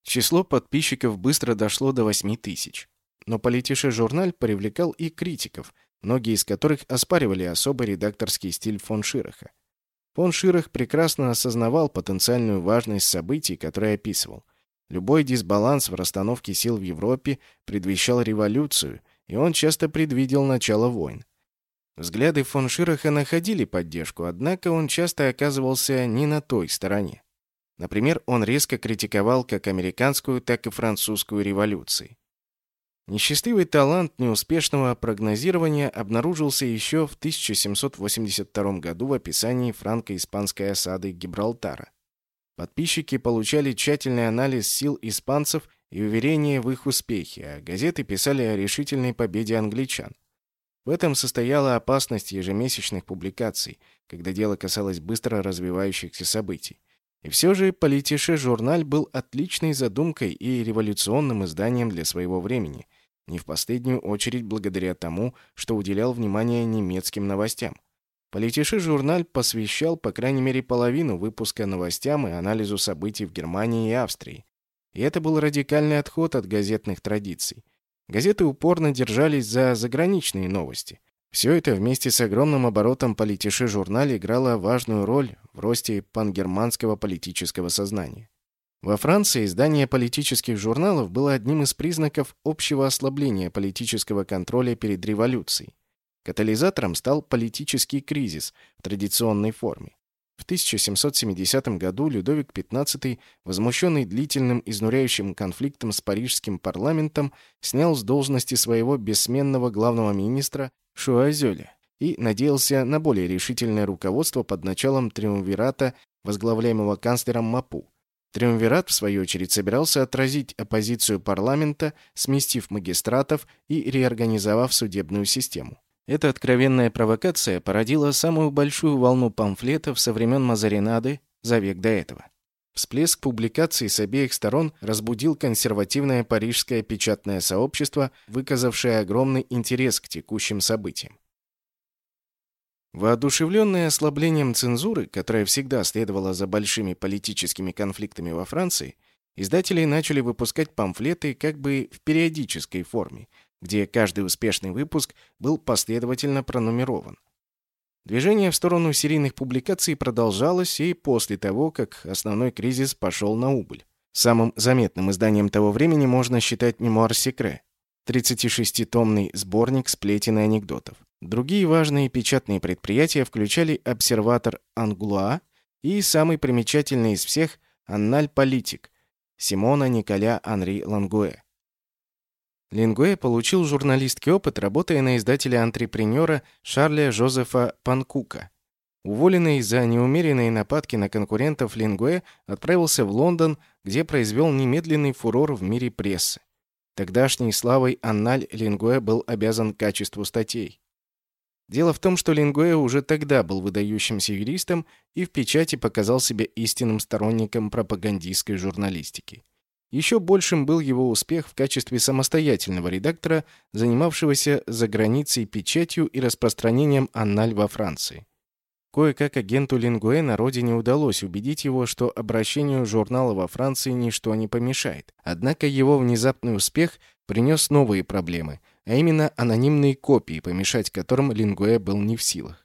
Число подписчиков быстро дошло до 8 тысяч. Но политише журналь привлекал и критиков, многие из которых оспаривали особый редакторский стиль фон Шираха. Фон Ширах прекрасно осознавал потенциальную важность событий, которые описывал. Любой дисбаланс в расстановке сил в Европе предвещал революцию, и он часто предвидел начало войн. Взгляды фон Шираха находили поддержку, однако он часто оказывался не на той стороне. Например, он резко критиковал как американскую, так и французскую революции. Несчастливый талант неуспешного прогнозирования обнаружился еще в 1782 году в описании франко-испанской осады Гибралтара. Подписчики получали тщательный анализ сил испанцев и уверение в их успехе, а газеты писали о решительной победе англичан. В этом состояла опасность ежемесячных публикаций, когда дело касалось быстро развивающихся событий. И все же «Политише» журналь был отличной задумкой и революционным изданием для своего времени, не в последнюю очередь благодаря тому, что уделял внимание немецким новостям. Политиши журналь посвящал по крайней мере половину выпуска новостям и анализу событий в Германии и Австрии. И это был радикальный отход от газетных традиций. Газеты упорно держались за заграничные новости. Все это вместе с огромным оборотом политиши журнале играло важную роль в росте пангерманского политического сознания. Во Франции издание политических журналов было одним из признаков общего ослабления политического контроля перед революцией. Катализатором стал политический кризис в традиционной форме. В 1770 году Людовик XV, возмущенный длительным изнуряющим конфликтом с парижским парламентом, снял с должности своего бессменного главного министра Шуазеля и надеялся на более решительное руководство под началом триумвирата, возглавляемого канцлером Мапу. Триумвират, в свою очередь, собирался отразить оппозицию парламента, сместив магистратов и реорганизовав судебную систему. Эта откровенная провокация породила самую большую волну памфлетов со времен Мазаринады за век до этого. Всплеск публикаций с обеих сторон разбудил консервативное парижское печатное сообщество, выказавшее огромный интерес к текущим событиям. Воодушевленные ослаблением цензуры, которая всегда следовала за большими политическими конфликтами во Франции, издатели начали выпускать памфлеты как бы в периодической форме, где каждый успешный выпуск был последовательно пронумерован. Движение в сторону серийных публикаций продолжалось и после того, как основной кризис пошел на убыль. Самым заметным изданием того времени можно считать «Мемуар Секре», 36-томный сборник сплетен и анекдотов. Другие важные печатные предприятия включали «Обсерватор Англуа» и самый примечательный из всех «Анналь Политик» Симона Николя Анри Лангуэ. Лингуэ получил журналистский опыт, работая на издателя-антрепренера Шарля Жозефа Панкука. Уволенный за неумеренные нападки на конкурентов Лингуэ отправился в Лондон, где произвел немедленный фурор в мире прессы. Тогдашней славой Анналь Лингуэ был обязан качеству статей. Дело в том, что Лингуэ уже тогда был выдающимся юристом и в печати показал себя истинным сторонником пропагандистской журналистики. Еще большим был его успех в качестве самостоятельного редактора, занимавшегося за границей печатью и распространением анналь во Франции. Кое-как агенту Лингуэ на родине удалось убедить его, что обращению журнала во Франции ничто не помешает. Однако его внезапный успех принес новые проблемы, а именно анонимные копии, помешать которым Лингуэ был не в силах.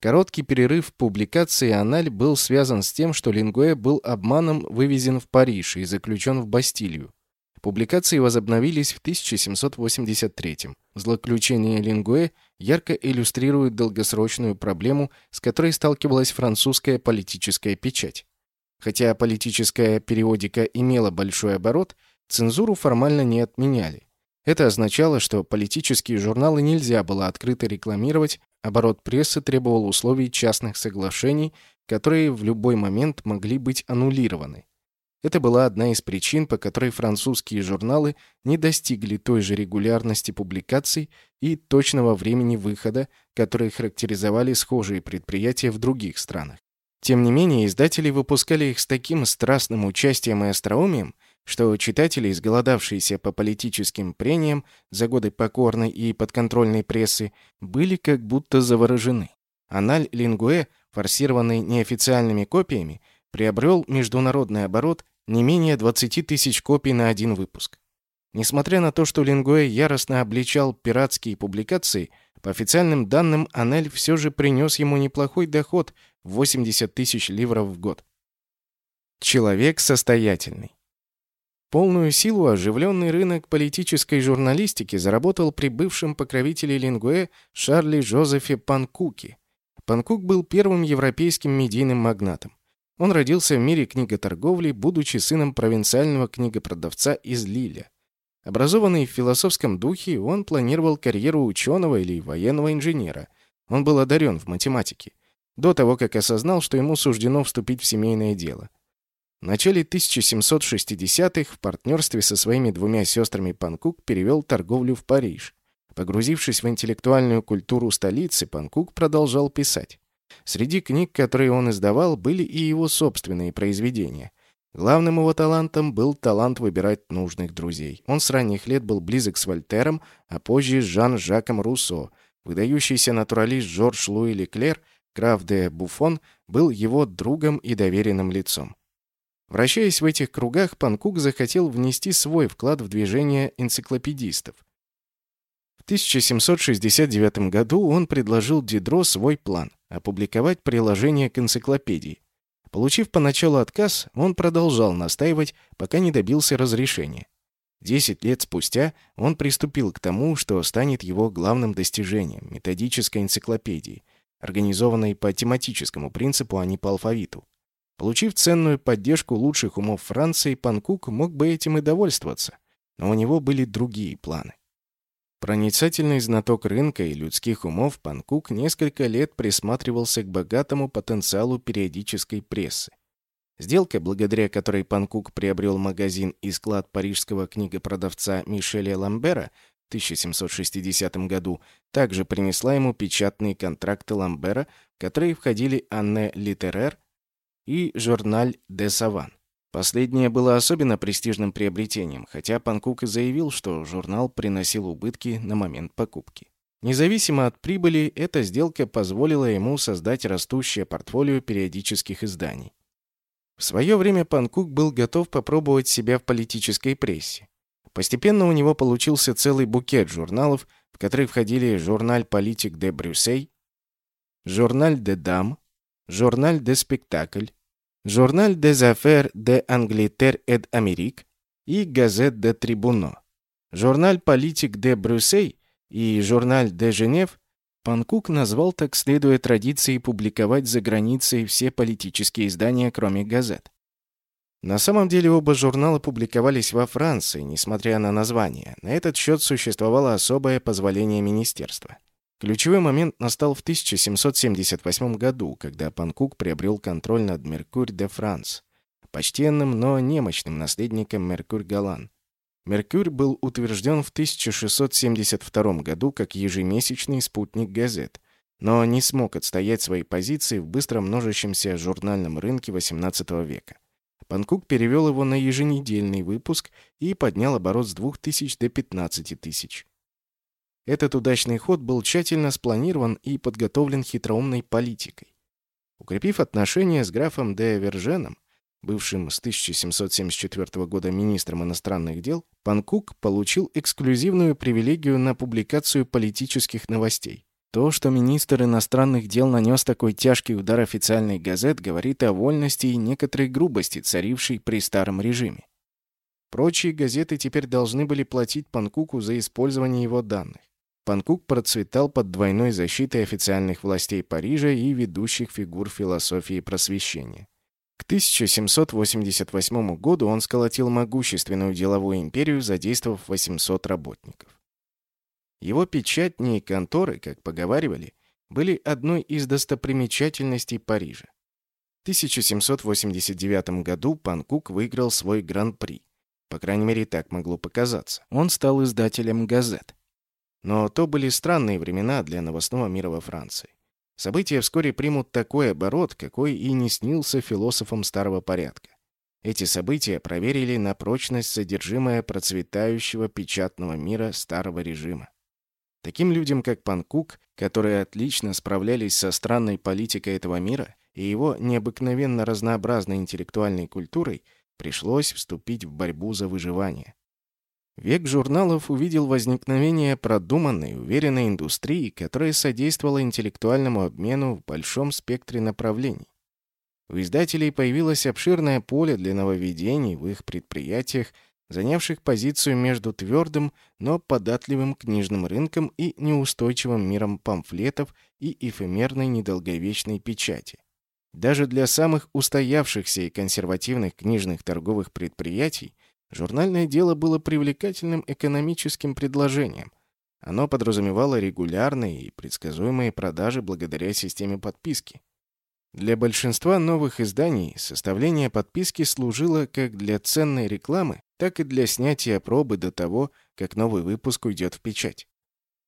Короткий перерыв в публикации «Аналь» был связан с тем, что Лингуэ был обманом вывезен в Париж и заключен в Бастилию. Публикации возобновились в 1783 -м. Злоключение Лингуэ ярко иллюстрирует долгосрочную проблему, с которой сталкивалась французская политическая печать. Хотя политическая периодика имела большой оборот, цензуру формально не отменяли. Это означало, что политические журналы нельзя было открыто рекламировать, оборот прессы требовал условий частных соглашений, которые в любой момент могли быть аннулированы. Это была одна из причин, по которой французские журналы не достигли той же регулярности публикаций и точного времени выхода, которые характеризовали схожие предприятия в других странах. Тем не менее, издатели выпускали их с таким страстным участием и остроумием, что читатели, изголодавшиеся по политическим прениям за годы покорной и подконтрольной прессы, были как будто заворожены. Аналь Лингуэ, форсированный неофициальными копиями, приобрел международный оборот не менее 20 тысяч копий на один выпуск. Несмотря на то, что Лингуэ яростно обличал пиратские публикации, по официальным данным Анель все же принес ему неплохой доход в 80 тысяч ливров в год. Человек состоятельный. Полную силу оживленный рынок политической журналистики заработал при бывшем покровителе Лингуэ Шарли Жозефе Панкуке. Панкук был первым европейским медийным магнатом. Он родился в мире книготорговли, будучи сыном провинциального книгопродавца из Лиля. Образованный в философском духе, он планировал карьеру ученого или военного инженера. Он был одарен в математике. До того, как осознал, что ему суждено вступить в семейное дело. В начале 1760-х в партнерстве со своими двумя сестрами Панкук перевел торговлю в Париж. Погрузившись в интеллектуальную культуру столицы, Панкук продолжал писать. Среди книг, которые он издавал, были и его собственные произведения. Главным его талантом был талант выбирать нужных друзей. Он с ранних лет был близок с Вольтером, а позже с Жан-Жаком Руссо. Выдающийся натуралист Жорж Луи Леклер, граф де Буфон, был его другом и доверенным лицом. Вращаясь в этих кругах, Панкук захотел внести свой вклад в движение энциклопедистов. 1769 году он предложил Дидро свой план – опубликовать приложение к энциклопедии. Получив поначалу отказ, он продолжал настаивать, пока не добился разрешения. Десять лет спустя он приступил к тому, что станет его главным достижением – методической энциклопедии, организованной по тематическому принципу, а не по алфавиту. Получив ценную поддержку лучших умов Франции, Панкук мог бы этим и довольствоваться, но у него были другие планы. Проницательный знаток рынка и людских умов Панкук несколько лет присматривался к богатому потенциалу периодической прессы. Сделка, благодаря которой Панкук приобрел магазин и склад парижского книгопродавца Мишеля Ламбера в 1760 году, также принесла ему печатные контракты Ламбера, в которые входили «Анне Литерер» и «Журналь де Саван». Последнее было особенно престижным приобретением, хотя Панкук и заявил, что журнал приносил убытки на момент покупки. Независимо от прибыли, эта сделка позволила ему создать растущее портфолио периодических изданий. В свое время Панкук был готов попробовать себя в политической прессе. Постепенно у него получился целый букет журналов, в которые входили журналь «Политик де Брюсей», журналь «Де Дам», журналь «Де Спектакль», Журналь des Affaires de Angleterre et d'Amérique и Газет de Трибуно. Журналь Политик де Брюссей и Журналь де Женев Панкук назвал так следуя традиции публиковать за границей все политические издания, кроме газет. На самом деле оба журнала публиковались во Франции, несмотря на название. На этот счет существовало особое позволение министерства. Ключевой момент настал в 1778 году, когда Панкук приобрел контроль над «Меркурь де Франс», почтенным, но немощным наследником «Меркурь Галан». «Меркурь» был утвержден в 1672 году как ежемесячный спутник газет, но не смог отстоять свои позиции в быстро множащемся журнальном рынке XVIII века. Панкук перевел его на еженедельный выпуск и поднял оборот с 2000 до 15 тысяч. Этот удачный ход был тщательно спланирован и подготовлен хитроумной политикой. Укрепив отношения с графом де Верженом, бывшим с 1774 года министром иностранных дел, Панкук получил эксклюзивную привилегию на публикацию политических новостей. То, что министр иностранных дел нанес такой тяжкий удар официальных газет, говорит о вольности и некоторой грубости, царившей при старом режиме. Прочие газеты теперь должны были платить Панкуку за использование его данных. Панкук процветал под двойной защитой официальных властей Парижа и ведущих фигур философии просвещения. К 1788 году он сколотил могущественную деловую империю, задействовав 800 работников. Его печатни и конторы, как поговаривали, были одной из достопримечательностей Парижа. В 1789 году Панкук выиграл свой гран-при. По крайней мере, так могло показаться. Он стал издателем газет. Но то были странные времена для новостного мира во Франции. События вскоре примут такой оборот, какой и не снился философам старого порядка. Эти события проверили на прочность содержимое процветающего печатного мира старого режима. Таким людям, как Панкук, которые отлично справлялись со странной политикой этого мира и его необыкновенно разнообразной интеллектуальной культурой, пришлось вступить в борьбу за выживание. Век журналов увидел возникновение продуманной, уверенной индустрии, которая содействовала интеллектуальному обмену в большом спектре направлений. У издателей появилось обширное поле для нововведений в их предприятиях, занявших позицию между твердым, но податливым книжным рынком и неустойчивым миром памфлетов и эфемерной недолговечной печати. Даже для самых устоявшихся и консервативных книжных торговых предприятий Журнальное дело было привлекательным экономическим предложением. Оно подразумевало регулярные и предсказуемые продажи благодаря системе подписки. Для большинства новых изданий составление подписки служило как для ценной рекламы, так и для снятия пробы до того, как новый выпуск уйдет в печать.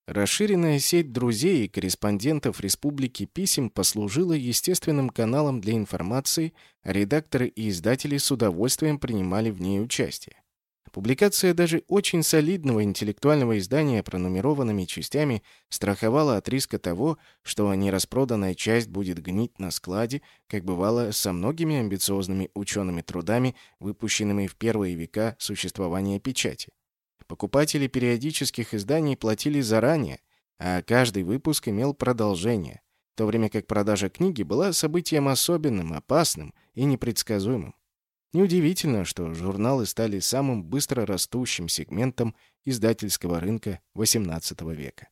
Расширенная сеть друзей и корреспондентов Республики писем послужила естественным каналом для информации, а редакторы и издатели с удовольствием принимали в ней участие. Публикация даже очень солидного интеллектуального издания пронумерованными частями страховала от риска того, что нераспроданная часть будет гнить на складе, как бывало со многими амбициозными учеными трудами, выпущенными в первые века существования печати. Покупатели периодических изданий платили заранее, а каждый выпуск имел продолжение, в то время как продажа книги была событием особенным, опасным и непредсказуемым. Неудивительно, что журналы стали самым быстро растущим сегментом издательского рынка XVIII века.